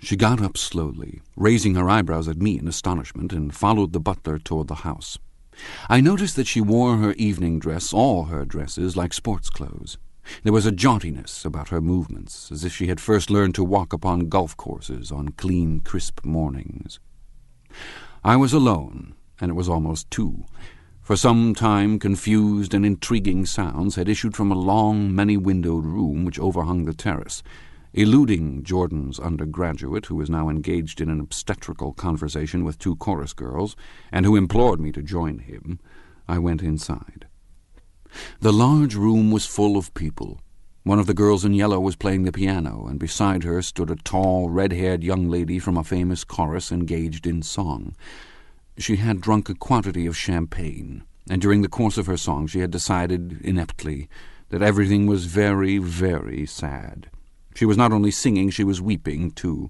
She got up slowly, raising her eyebrows at me in astonishment, and followed the butler toward the house. I noticed that she wore her evening dress, all her dresses, like sports clothes. There was a jauntiness about her movements, as if she had first learned to walk upon golf courses on clean, crisp mornings. I was alone, and it was almost two. For some time confused and intriguing sounds had issued from a long, many-windowed room which overhung the terrace. Eluding Jordan's undergraduate, who was now engaged in an obstetrical conversation with two chorus girls, and who implored me to join him, I went inside. The large room was full of people. One of the girls in yellow was playing the piano, and beside her stood a tall, red-haired young lady from a famous chorus engaged in song. She had drunk a quantity of champagne, and during the course of her song she had decided, ineptly, that everything was very, very sad. She was not only singing, she was weeping, too.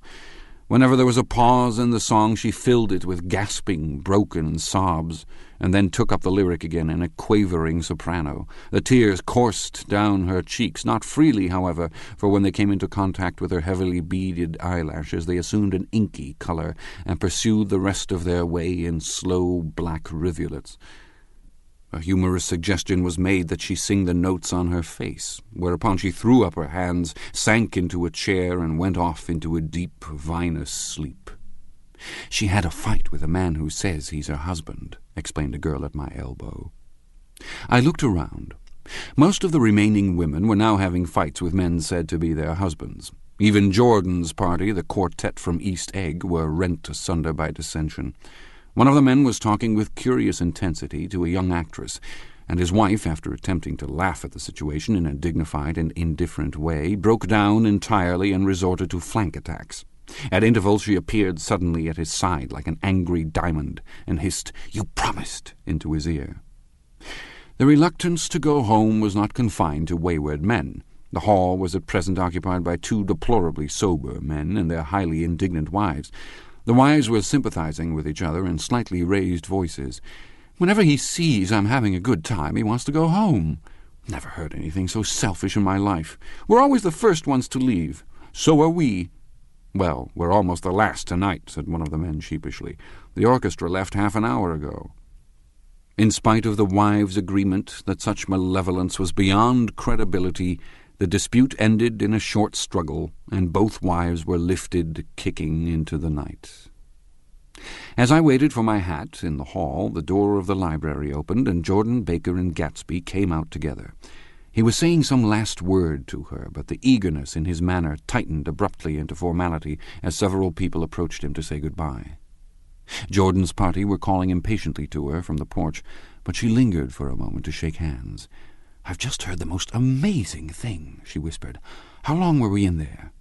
Whenever there was a pause in the song, she filled it with gasping, broken sobs, and then took up the lyric again in a quavering soprano. The tears coursed down her cheeks, not freely, however, for when they came into contact with her heavily beaded eyelashes, they assumed an inky colour and pursued the rest of their way in slow black rivulets. A humorous suggestion was made that she sing the notes on her face, whereupon she threw up her hands, sank into a chair, and went off into a deep, vinous sleep. She had a fight with a man who says he's her husband, explained a girl at my elbow. I looked around. Most of the remaining women were now having fights with men said to be their husbands. Even Jordan's party, the quartet from East Egg, were rent asunder by dissension. One of the men was talking with curious intensity to a young actress, and his wife, after attempting to laugh at the situation in a dignified and indifferent way, broke down entirely and resorted to flank attacks. At intervals she appeared suddenly at his side like an angry diamond, and hissed, You promised, into his ear. The reluctance to go home was not confined to wayward men. The hall was at present occupied by two deplorably sober men and their highly indignant wives. The wives were sympathizing with each other in slightly raised voices. Whenever he sees I'm having a good time, he wants to go home. Never heard anything so selfish in my life. We're always the first ones to leave. So are we. Well, we're almost the last tonight, said one of the men sheepishly. The orchestra left half an hour ago. In spite of the wives' agreement that such malevolence was beyond credibility, the dispute ended in a short struggle, and both wives were lifted, kicking, into the night. As I waited for my hat in the hall, the door of the library opened, and Jordan, Baker, and Gatsby came out together. He was saying some last word to her, but the eagerness in his manner tightened abruptly into formality as several people approached him to say good-bye. Jordan's party were calling impatiently to her from the porch, but she lingered for a moment to shake hands. I've just heard the most amazing thing, she whispered. How long were we in there?